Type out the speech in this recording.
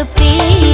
தடுப்பே